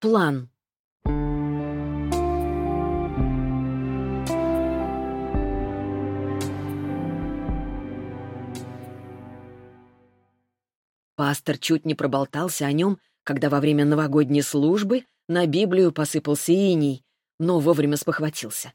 План. Пастор чуть не проболтался о нем, когда во время новогодней службы на Библию посыпался иней, но вовремя спохватился.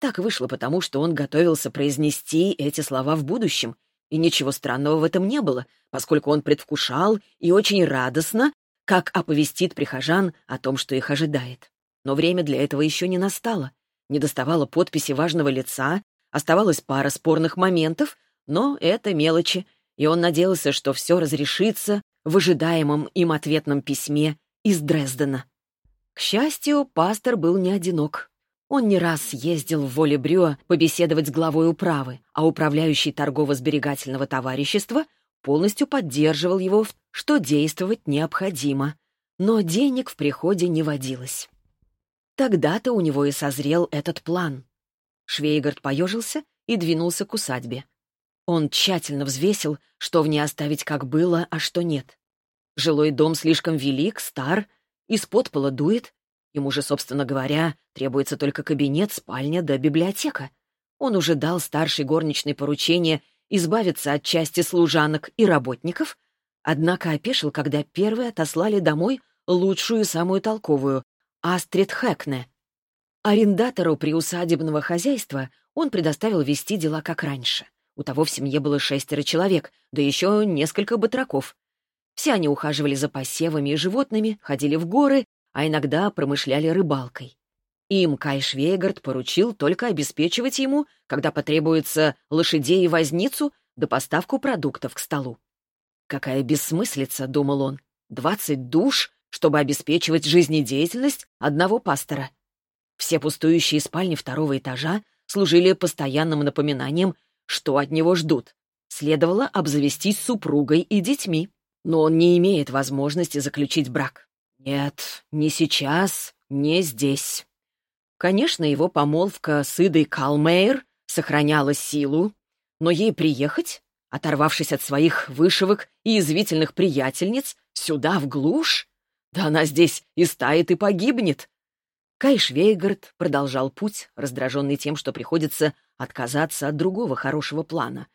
Так вышло потому, что он готовился произнести эти слова в будущем, и ничего странного в этом не было, поскольку он предвкушал и очень радостно, как оповестит прихожан о том, что их ожидает. Но время для этого еще не настало. Не доставало подписи важного лица, оставалась пара спорных моментов, но это мелочи, и он надеялся, что все разрешится в ожидаемом им ответном письме из Дрездена. К счастью, пастор был не одинок. Он не раз ездил в Воле-Брюа побеседовать с главой управы, а управляющий торгово-сберегательного товарищества полностью поддерживал его, что действовать необходимо. Но денег в приходе не водилось. Тогда-то у него и созрел этот план. Швейгард поежился и двинулся к усадьбе. Он тщательно взвесил, что в ней оставить как было, а что нет. Жилой дом слишком велик, стар — из-под пола дует. Ему же, собственно говоря, требуется только кабинет, спальня да библиотека. Он уже дал старшей горничной поручение избавиться от части служанок и работников, однако опешил, когда первые отослали домой лучшую и самую толковую — Астрид Хэкне. Арендатору приусадебного хозяйства он предоставил вести дела как раньше. У того в семье было шестеро человек, да еще несколько батраков. Все они ухаживали за посевами и животными, ходили в горы, а иногда промышляли рыбалкой. Им Кай Швейгард поручил только обеспечивать ему, когда потребуется лошадей и возницу, да поставку продуктов к столу. Какая бессмыслица, — думал он, — двадцать душ, чтобы обеспечивать жизнедеятельность одного пастора. Все пустующие спальни второго этажа служили постоянным напоминанием, что от него ждут. Следовало обзавестись супругой и детьми но он не имеет возможности заключить брак. Нет, не сейчас, не здесь. Конечно, его помолвка с Идой Калмейр сохраняла силу, но ей приехать, оторвавшись от своих вышивок и извительных приятельниц, сюда, в глушь? Да она здесь и стает, и погибнет. Кай Швейгард продолжал путь, раздраженный тем, что приходится отказаться от другого хорошего плана.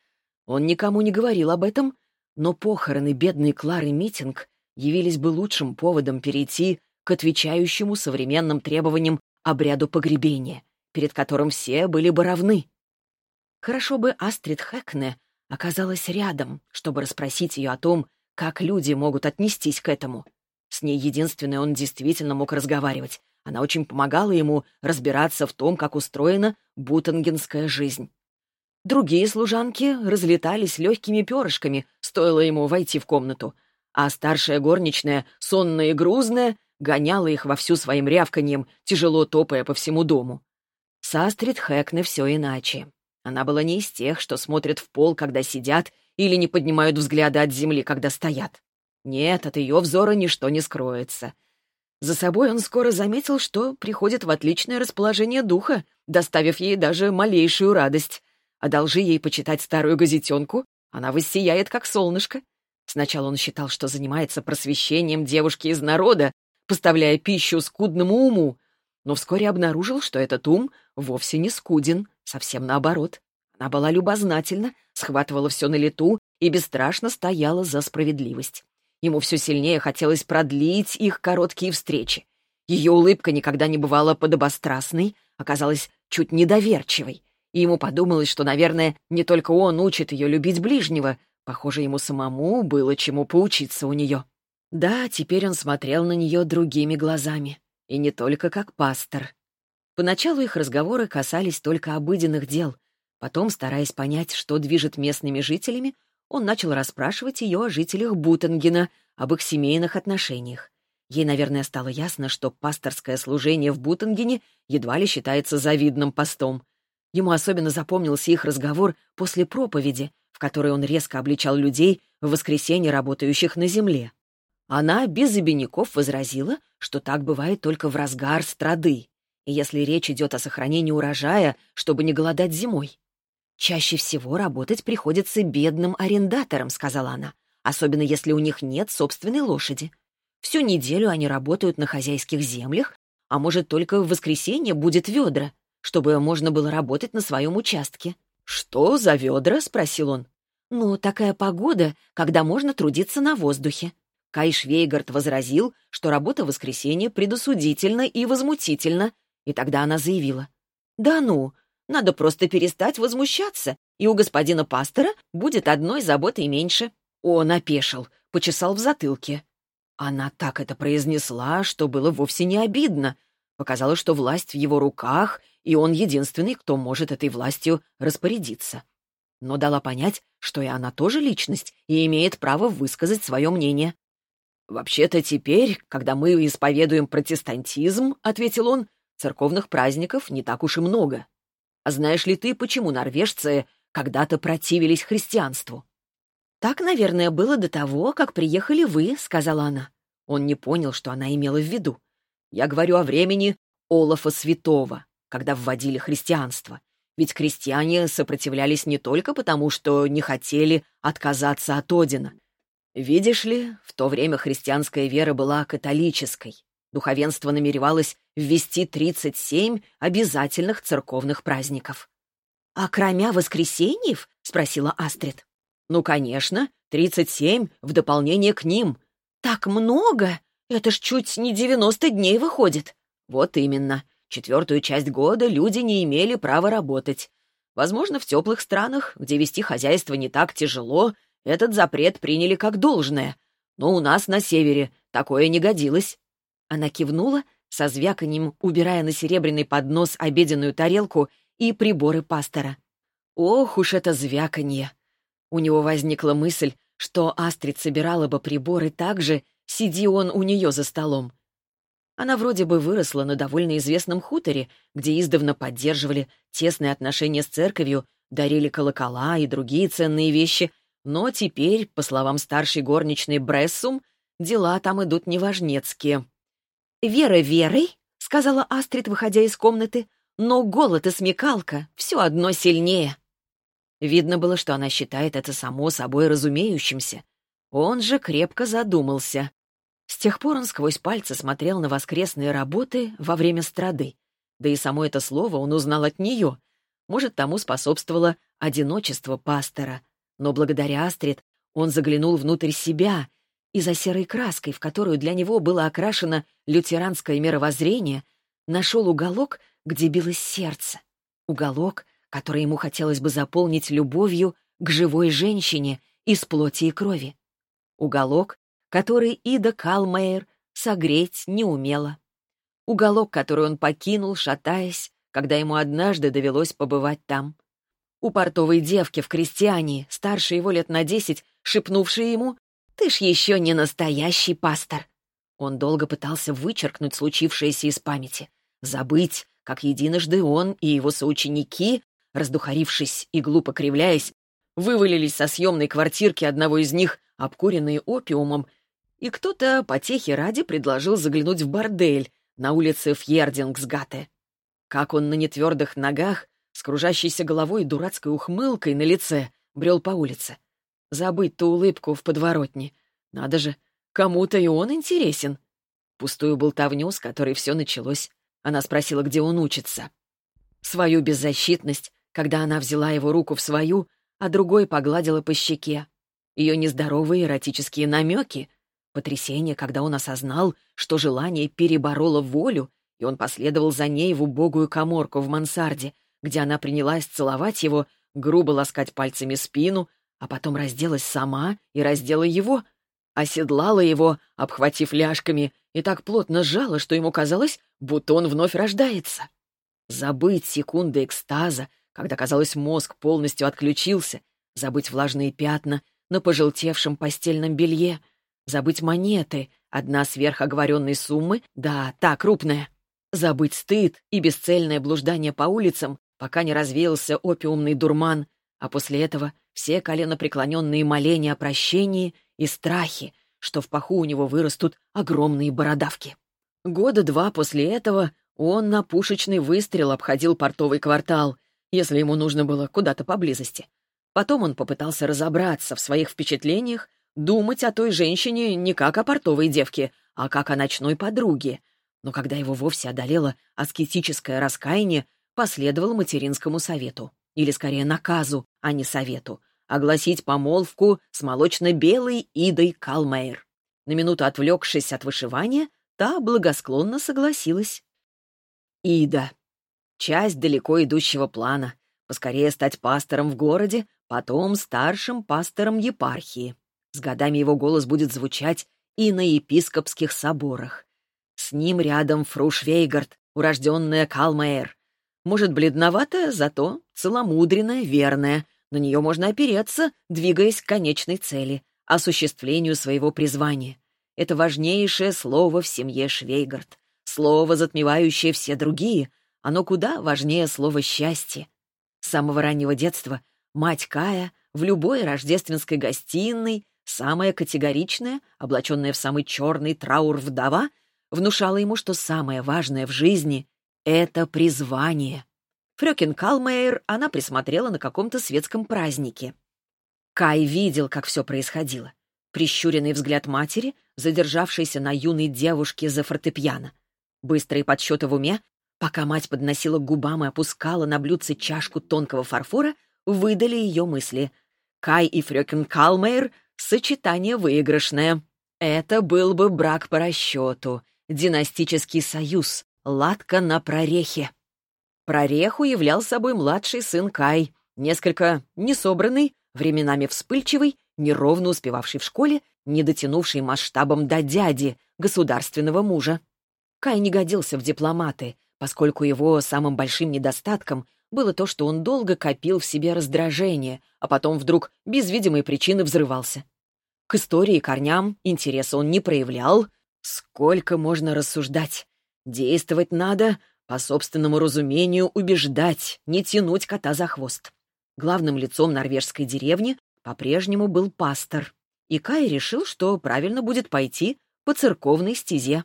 Он никому не говорил об этом, но похороны бедной Клары Митинг явились бы лучшим поводом перейти к отвечающему современным требованиям обряду погребения, перед которым все были бы равны. Хорошо бы Астрид Хэкне оказалась рядом, чтобы расспросить ее о том, как люди могут отнестись к этому. С ней единственной он действительно мог разговаривать. Она очень помогала ему разбираться в том, как устроена бутангенская жизнь. Другие служанки разлетались легкими перышками, стоило ему войти в комнату, а старшая горничная, сонная и грузная, гоняла их вовсю своим рявканьем, тяжело топая по всему дому. С Астрид Хэкне все иначе. Она была не из тех, что смотрят в пол, когда сидят, или не поднимают взгляды от земли, когда стоят. Нет, от ее взора ничто не скроется. За собой он скоро заметил, что приходит в отличное расположение духа, доставив ей даже малейшую радость. Одолжи ей почитать старую газетенку, она воссияет, как солнышко. Сначала он считал, что занимается просвещением девушки из народа, поставляя пищу скудному уму, но вскоре обнаружил, что этот ум вовсе не скуден, совсем наоборот. Она была любознательна, схватывала все на лету и бесстрашно стояла за справедливость. Ему все сильнее хотелось продлить их короткие встречи. Ее улыбка никогда не бывала подобострастной, оказалась чуть недоверчивой и ему подумалось, что, наверное, не только он учит ее любить ближнего. Похоже, ему самому было чему поучиться у нее. Да, теперь он смотрел на нее другими глазами. И не только как пастор. Поначалу их разговоры касались только обыденных дел. Потом, стараясь понять, что движет местными жителями, он начал расспрашивать ее о жителях Бутенгена, об их семейных отношениях. Ей, наверное, стало ясно, что пасторское служение в Бутенгене едва ли считается завидным постом. Ему особенно запомнился их разговор после проповеди, в которой он резко обличал людей в воскресенье, работающих на земле. Она без обиняков возразила, что так бывает только в разгар страды, если речь идет о сохранении урожая, чтобы не голодать зимой. «Чаще всего работать приходится бедным арендаторам», — сказала она, «особенно если у них нет собственной лошади. Всю неделю они работают на хозяйских землях, а может, только в воскресенье будет ведра, чтобы можно было работать на своем участке. «Что за ведра?» — спросил он. «Ну, такая погода, когда можно трудиться на воздухе». Кай Швейгард возразил, что работа в воскресенье предосудительна и возмутительна, и тогда она заявила. «Да ну, надо просто перестать возмущаться, и у господина пастора будет одной заботой меньше». Он опешил, почесал в затылке. Она так это произнесла, что было вовсе не обидно. Показалось, что власть в его руках, и он единственный, кто может этой властью распорядиться. Но дала понять, что и она тоже личность и имеет право высказать свое мнение. «Вообще-то теперь, когда мы исповедуем протестантизм, — ответил он, — церковных праздников не так уж и много. А знаешь ли ты, почему норвежцы когда-то противились христианству?» «Так, наверное, было до того, как приехали вы», — сказала она. Он не понял, что она имела в виду. «Я говорю о времени Олафа Святого, когда вводили христианство. Ведь крестьяне сопротивлялись не только потому, что не хотели отказаться от Одина. Видишь ли, в то время христианская вера была католической. Духовенство намеревалось ввести 37 обязательных церковных праздников. «А кроме воскресеньев?» — спросила Астрид. «Ну, конечно, 37 в дополнение к ним». «Так много? Это ж чуть не 90 дней выходит». «Вот именно. Четвертую часть года люди не имели права работать. Возможно, в теплых странах, где вести хозяйство не так тяжело, этот запрет приняли как должное. Но у нас на севере такое не годилось». Она кивнула, со звяканьем убирая на серебряный поднос обеденную тарелку и приборы пастора. Ох уж это звяканье! У него возникла мысль, что Астрид собирала бы приборы так же, сиди он у нее за столом. Она вроде бы выросла на довольно известном хуторе, где издавна поддерживали тесные отношения с церковью, дарили колокола и другие ценные вещи, но теперь, по словам старшей горничной Брессум, дела там идут неважнецкие. «Вера верой», — сказала Астрид, выходя из комнаты, «но голод и смекалка все одно сильнее». Видно было, что она считает это само собой разумеющимся. Он же крепко задумался. С тех пор он сквозь пальцы смотрел на воскресные работы во время страды. Да и само это слово он узнал от нее. Может, тому способствовало одиночество пастора. Но благодаря Астрид он заглянул внутрь себя, и за серой краской, в которую для него было окрашено лютеранское мировоззрение, нашел уголок, где билось сердце. Уголок, который ему хотелось бы заполнить любовью к живой женщине из плоти и крови. Уголок, который Ида Калмейер согреть не умела. Уголок, который он покинул, шатаясь, когда ему однажды довелось побывать там. У портовой девки в крестьяне, старше его лет на десять, шепнувшей ему «Ты ж еще не настоящий пастор». Он долго пытался вычеркнуть случившееся из памяти, забыть, как единожды он и его соученики раздухарившись и глупо кривляясь, вывалились со съемной квартирки одного из них, обкуренные опиумом, и кто-то, потехи ради, предложил заглянуть в бордель на улице Фьердингсгате. Как он на нетвердых ногах, с кружащейся головой и дурацкой ухмылкой на лице, брел по улице. Забыть ту улыбку в подворотне. Надо же, кому-то и он интересен. Пустую болтовню, с которой все началось. Она спросила, где он учится. Свою беззащитность когда она взяла его руку в свою, а другой погладила по щеке. Ее нездоровые эротические намеки, потрясение, когда он осознал, что желание перебороло волю, и он последовал за ней в убогую коморку в мансарде, где она принялась целовать его, грубо ласкать пальцами спину, а потом разделась сама и раздела его, оседлала его, обхватив ляжками, и так плотно сжала, что ему казалось, будто он вновь рождается. Забыть секунды экстаза, когда, казалось, мозг полностью отключился, забыть влажные пятна на пожелтевшем постельном белье, забыть монеты, одна сверхоговоренной суммы, да, та крупная, забыть стыд и бесцельное блуждание по улицам, пока не развеялся опиумный дурман, а после этого все коленопреклоненные моления о прощении и страхи, что в паху у него вырастут огромные бородавки. Года два после этого он на пушечный выстрел обходил портовый квартал, если ему нужно было куда-то поблизости. Потом он попытался разобраться в своих впечатлениях, думать о той женщине не как о портовой девке, а как о ночной подруге. Но когда его вовсе одолело аскетическое раскаяние, последовал материнскому совету. Или, скорее, наказу, а не совету. Огласить помолвку с молочно-белой Идой Калмейр. На минуту отвлекшись от вышивания, та благосклонно согласилась. Ида. Часть далеко идущего плана. Поскорее стать пастором в городе, потом старшим пастором епархии. С годами его голос будет звучать и на епископских соборах. С ним рядом фру Швейгард, урожденная Калмаэр. Может, бледноватая, зато целомудренная, верная. На нее можно опереться, двигаясь к конечной цели — осуществлению своего призвания. Это важнейшее слово в семье Швейгард. Слово, затмевающее все другие. Оно куда важнее слова «счастье». С самого раннего детства мать Кая в любой рождественской гостиной, самая категоричная, облаченная в самый черный траур вдова, внушала ему, что самое важное в жизни — это призвание. Фрёкин Калмейер она присмотрела на каком-то светском празднике. Кай видел, как все происходило. Прищуренный взгляд матери, задержавшийся на юной девушке за фортепиано. Быстрые подсчеты в уме, пока мать подносила к губам и опускала на блюдце чашку тонкого фарфора, выдали ее мысли. Кай и Фрёкин Калмейер — сочетание выигрышное. Это был бы брак по расчету, династический союз, ладка на прорехе. Прореху являл собой младший сын Кай, несколько несобранный, временами вспыльчивый, неровно успевавший в школе, не дотянувший масштабом до дяди, государственного мужа. Кай не годился в дипломаты, поскольку его самым большим недостатком было то, что он долго копил в себе раздражение, а потом вдруг без видимой причины взрывался. К истории корням интереса он не проявлял. Сколько можно рассуждать? Действовать надо, по собственному разумению убеждать, не тянуть кота за хвост. Главным лицом норвежской деревни по-прежнему был пастор, и Кай решил, что правильно будет пойти по церковной стезе.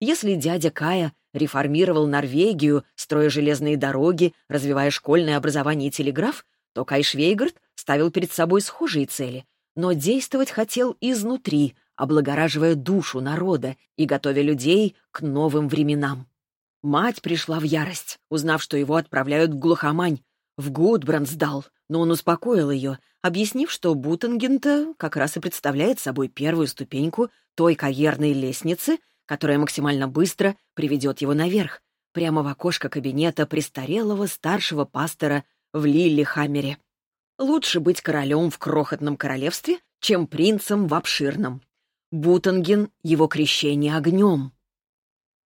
Если дядя Кая реформировал Норвегию, строя железные дороги, развивая школьное образование и телеграф, то Кай Швейгард ставил перед собой схожие цели, но действовать хотел изнутри, облагораживая душу народа и готовя людей к новым временам. Мать пришла в ярость, узнав, что его отправляют в глухомань, в Гудбрандсдал, но он успокоил ее, объяснив, что Бутенгента как раз и представляет собой первую ступеньку той карьерной лестницы, которая максимально быстро приведет его наверх, прямо в окошко кабинета престарелого старшего пастора в Лиллихаммере. Лучше быть королем в крохотном королевстве, чем принцем в обширном. Бутенген — его крещение огнем.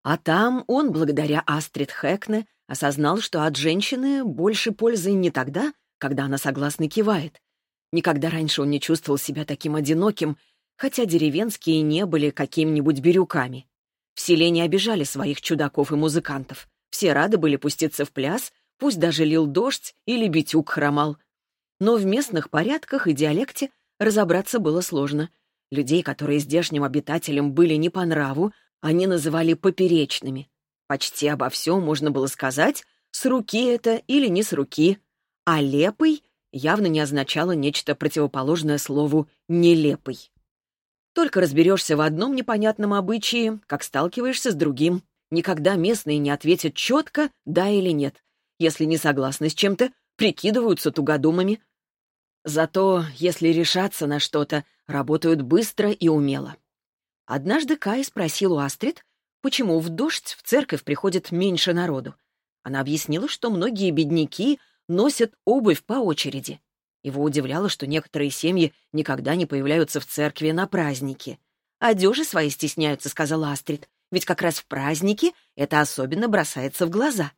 А там он, благодаря Астрид Хэкне, осознал, что от женщины больше пользы не тогда, когда она согласно кивает. Никогда раньше он не чувствовал себя таким одиноким, хотя деревенские не были какими-нибудь бирюками. В селе не обижали своих чудаков и музыкантов. Все рады были пуститься в пляс, пусть даже лил дождь или битюк хромал. Но в местных порядках и диалекте разобраться было сложно. Людей, которые здешним обитателям были не по нраву, они называли поперечными. Почти обо всем можно было сказать, с руки это или не с руки. А «лепый» явно не означало нечто противоположное слову «нелепый». Только разберешься в одном непонятном обычае, как сталкиваешься с другим. Никогда местные не ответят четко «да» или «нет». Если не согласны с чем-то, прикидываются тугодумами. Зато, если решаться на что-то, работают быстро и умело. Однажды Кай спросил у Астрид, почему в дождь в церковь приходит меньше народу. Она объяснила, что многие бедняки носят обувь по очереди. Его удивляло, что некоторые семьи никогда не появляются в церкви на праздники. «Одежи свои стесняются», — сказала Астрид, «ведь как раз в праздники это особенно бросается в глаза».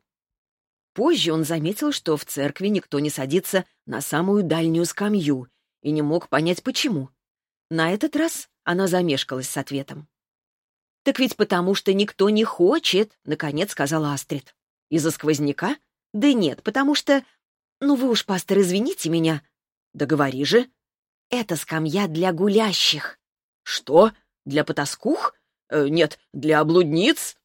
Позже он заметил, что в церкви никто не садится на самую дальнюю скамью и не мог понять, почему. На этот раз она замешкалась с ответом. «Так ведь потому, что никто не хочет», — наконец сказала Астрид. «Из-за сквозняка? Да нет, потому что... Ну вы уж, пастор, извините меня». «Да говори же». «Это скамья для гулящих». «Что? Для потаскух? Э, нет, для блудниц?»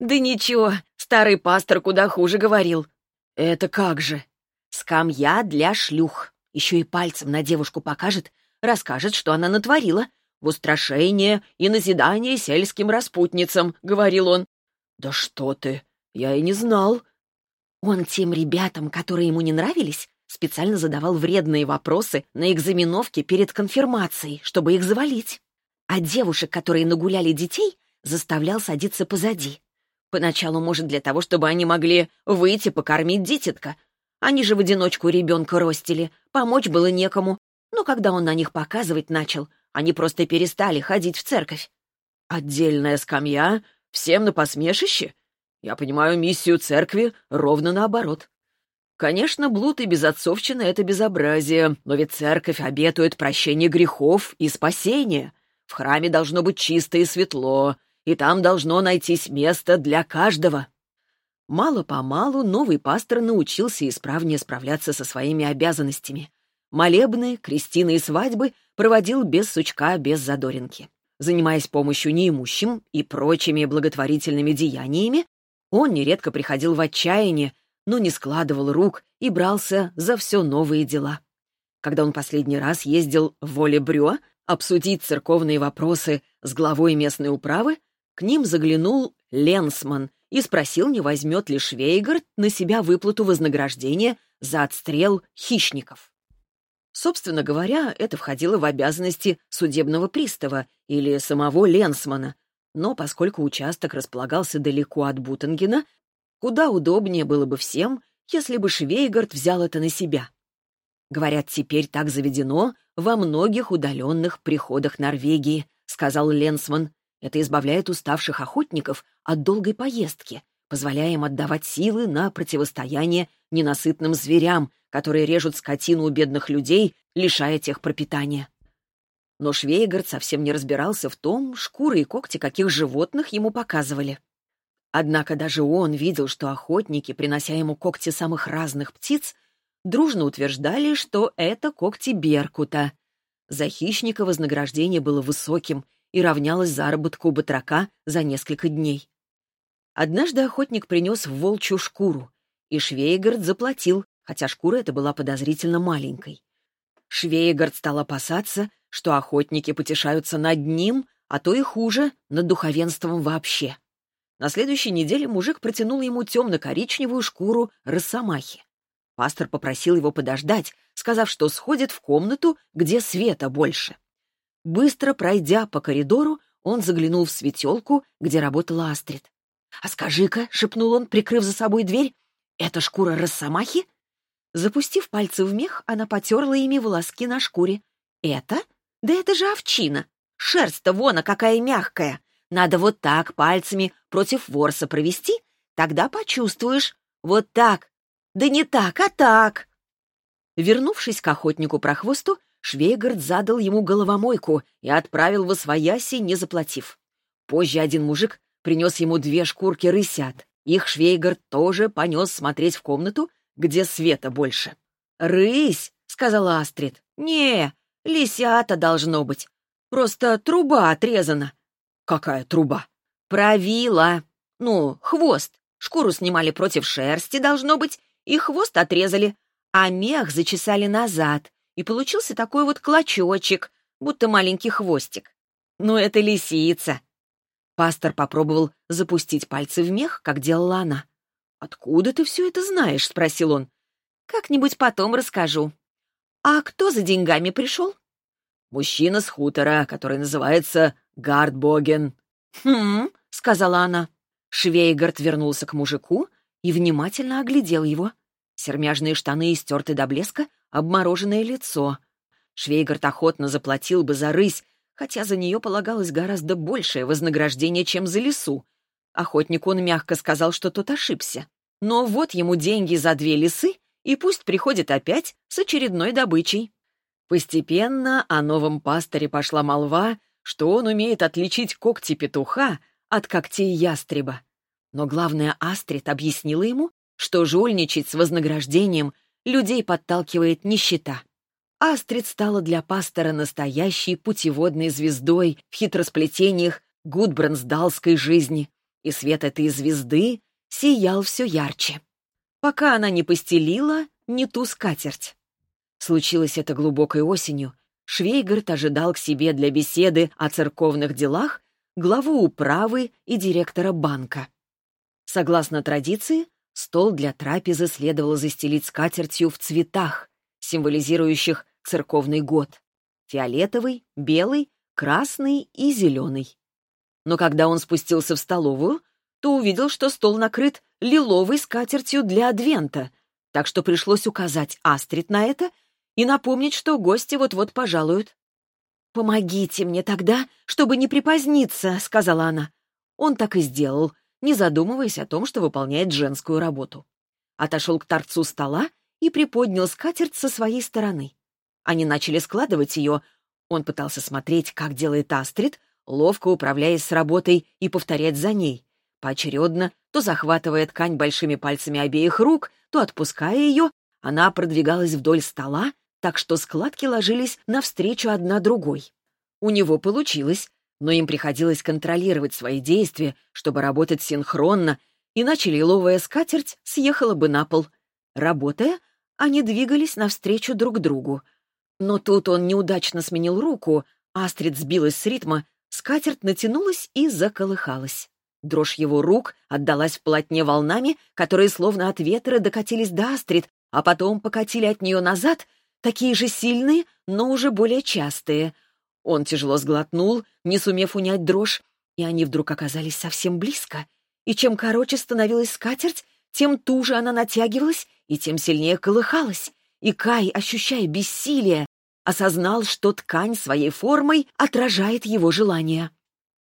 «Да ничего, старый пастор куда хуже говорил». «Это как же?» «Скамья для шлюх. Еще и пальцем на девушку покажет, расскажет, что она натворила. в устрашение и назидание сельским распутницам», — говорил он. «Да что ты! Я и не знал». Он тем ребятам, которые ему не нравились, специально задавал вредные вопросы на экзаменовке перед конфирмацией, чтобы их завалить. А девушек, которые нагуляли детей, заставлял садиться позади. Поначалу, может, для того, чтобы они могли выйти покормить дитятка. Они же в одиночку ребенка ростили, помочь было некому. Но когда он на них показывать начал, они просто перестали ходить в церковь. Отдельная скамья? Всем на посмешище? Я понимаю миссию церкви ровно наоборот. Конечно, блуд и безотцовщина — это безобразие, но ведь церковь обетует прощение грехов и спасение. В храме должно быть чисто и светло, и там должно найтись место для каждого. Мало-помалу новый пастор научился исправнее справляться со своими обязанностями. Молебны, крестины и свадьбы проводил без сучка, без задоринки. Занимаясь помощью неимущим и прочими благотворительными деяниями, он нередко приходил в отчаяние, но не складывал рук и брался за все новые дела. Когда он последний раз ездил в Воле-Брё обсудить церковные вопросы с главой местной управы, к ним заглянул Ленсман и спросил, не возьмет ли Швейгард на себя выплату вознаграждения за отстрел хищников. Собственно говоря, это входило в обязанности судебного пристава или самого Ленсмана, но поскольку участок располагался далеко от Бутангена, куда удобнее было бы всем, если бы Швейгард взял это на себя. Говорят, теперь так заведено во многих удаленных приходах Норвегии, сказал Ленсман. Это избавляет уставших охотников от долгой поездки, позволяя им отдавать силы на противостояние ненасытным зверям, которые режут скотину у бедных людей, лишая тех пропитания. Но Швейгард совсем не разбирался в том, шкуры и когти каких животных ему показывали. Однако даже он видел, что охотники, принося ему когти самых разных птиц, дружно утверждали, что это когти беркута. За хищника вознаграждение было высоким и равнялось заработку батрака за несколько дней. Однажды охотник принес волчью шкуру, и Швейгард заплатил, хотя шкура эта была подозрительно маленькой. Швейгард стал опасаться, что охотники потешаются над ним, а то и хуже, над духовенством вообще. На следующей неделе мужик протянул ему темно-коричневую шкуру росомахи. Пастор попросил его подождать, сказав, что сходит в комнату, где света больше. Быстро пройдя по коридору, он заглянул в светелку, где работала Астрид. «А скажи-ка», — шепнул он, прикрыв за собой дверь, — «это шкура росомахи?» Запустив пальцы в мех, она потерла ими волоски на шкуре. «Это? Да это же овчина! Шерсть-то вон, а какая мягкая! Надо вот так пальцами против ворса провести, тогда почувствуешь. Вот так. Да не так, а так!» Вернувшись к охотнику-прохвосту, Швейгард задал ему головомойку и отправил в освояси, не заплатив. Позже один мужик принес ему две шкурки рысят. Их Швейгард тоже понес смотреть в комнату, где света больше. «Рысь!» — сказала Астрид. «Не, лисята должно быть. Просто труба отрезана». «Какая труба?» «Правила. Ну, хвост. Шкуру снимали против шерсти, должно быть, и хвост отрезали, а мех зачесали назад, и получился такой вот клочочек, будто маленький хвостик. Ну, это лисица». Пастор попробовал запустить пальцы в мех, как делала она. «Откуда ты все это знаешь?» — спросил он. «Как-нибудь потом расскажу». «А кто за деньгами пришел?» «Мужчина с хутора, который называется Гардбоген». «Хм», — сказала она. Швейгард вернулся к мужику и внимательно оглядел его. Сермяжные штаны истерты до блеска, обмороженное лицо. Швейгард охотно заплатил бы за рысь, хотя за нее полагалось гораздо большее вознаграждение, чем за лису. Охотнику он мягко сказал, что тот ошибся. Но вот ему деньги за две лисы, и пусть приходит опять с очередной добычей. Постепенно о новом пастыре пошла молва, что он умеет отличить когти петуха от когтей ястреба. Но главное, Астрид объяснила ему, что жульничать с вознаграждением людей подталкивает нищета. Астрид стала для пастора настоящей путеводной звездой в хитросплетениях гудбрансдалской жизни и свет этой звезды сиял все ярче, пока она не постелила не ту скатерть. Случилось это глубокой осенью, Швейгард ожидал к себе для беседы о церковных делах главу управы и директора банка. Согласно традиции, стол для трапезы следовало застелить скатертью в цветах, символизирующих церковный год — фиолетовый, белый, красный и зеленый. Но когда он спустился в столовую, то увидел, что стол накрыт лиловой скатертью для адвента, так что пришлось указать Астрид на это и напомнить, что гости вот-вот пожалуют. «Помогите мне тогда, чтобы не припоздниться», — сказала она. Он так и сделал, не задумываясь о том, что выполняет женскую работу. Отошел к торцу стола и приподнял скатерть со своей стороны. Они начали складывать ее. Он пытался смотреть, как делает Астрид, ловко управляясь с работой и повторять за ней. Поочередно, то захватывая ткань большими пальцами обеих рук, то отпуская ее, она продвигалась вдоль стола, так что складки ложились навстречу одна другой. У него получилось, но им приходилось контролировать свои действия, чтобы работать синхронно, иначе лиловая скатерть съехала бы на пол. Работая, они двигались навстречу друг другу. Но тут он неудачно сменил руку, Астрид сбилась с ритма, скатерть натянулась и заколыхалась. Дрожь его рук отдалась в полотне волнами, которые словно от ветра докатились до Астрид, а потом покатили от нее назад, такие же сильные, но уже более частые — он тяжело сглотнул, не сумев унять дрожь, и они вдруг оказались совсем близко. И чем короче становилась скатерть, тем туже она натягивалась и тем сильнее колыхалась. И Кай, ощущая бессилие, осознал, что ткань своей формой отражает его желания.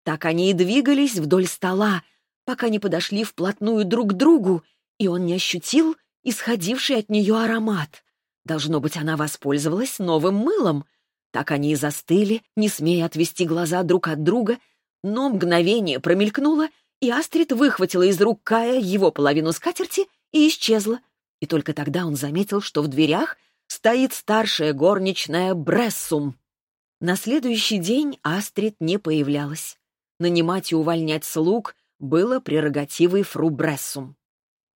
Так они и двигались вдоль стола, пока не подошли вплотную друг к другу, и он не ощутил исходивший от нее аромат. Должно быть, она воспользовалась новым мылом. Так они и застыли, не смея отвести глаза друг от друга, но мгновение промелькнуло, и Астрид выхватила из рук Кая его половину скатерти и исчезла. И только тогда он заметил, что в дверях стоит старшая горничная Брессум. На следующий день Астрид не появлялась. Нанимать и увольнять слуг было прерогативой фру Брессум.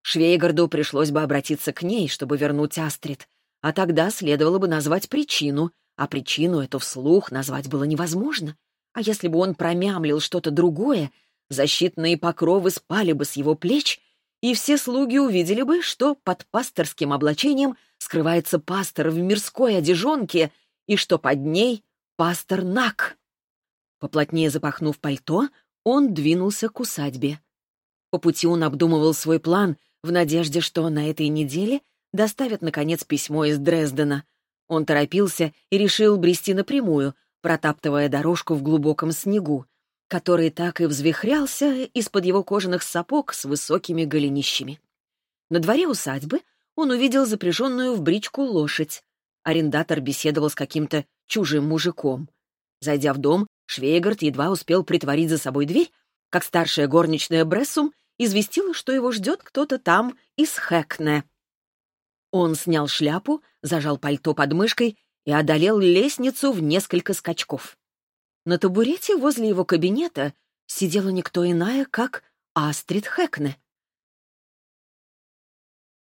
Швейгарду пришлось бы обратиться к ней, чтобы вернуть Астрид, а тогда следовало бы назвать причину, а причину эту вслух назвать было невозможно. А если бы он промямлил что-то другое, защитные покровы спали бы с его плеч, и все слуги увидели бы, что под пасторским облачением скрывается пастор в мирской одежонке и что под ней пастор Нак. Поплотнее запахнув пальто, он двинулся к усадьбе. По пути он обдумывал свой план в надежде, что на этой неделе доставят, наконец, письмо из Дрездена — он торопился и решил брести напрямую, протаптывая дорожку в глубоком снегу, который так и взвихрялся из-под его кожаных сапог с высокими голенищами. На дворе усадьбы он увидел запряженную в бричку лошадь. Арендатор беседовал с каким-то чужим мужиком. Зайдя в дом, Швейгард едва успел притворить за собой дверь, как старшая горничная Брессум известила, что его ждет кто-то там из Хэкне. Он снял шляпу, зажал пальто под мышкой и одолел лестницу в несколько скачков. На табурете возле его кабинета сидела никто иная, как Астрид Хэкне.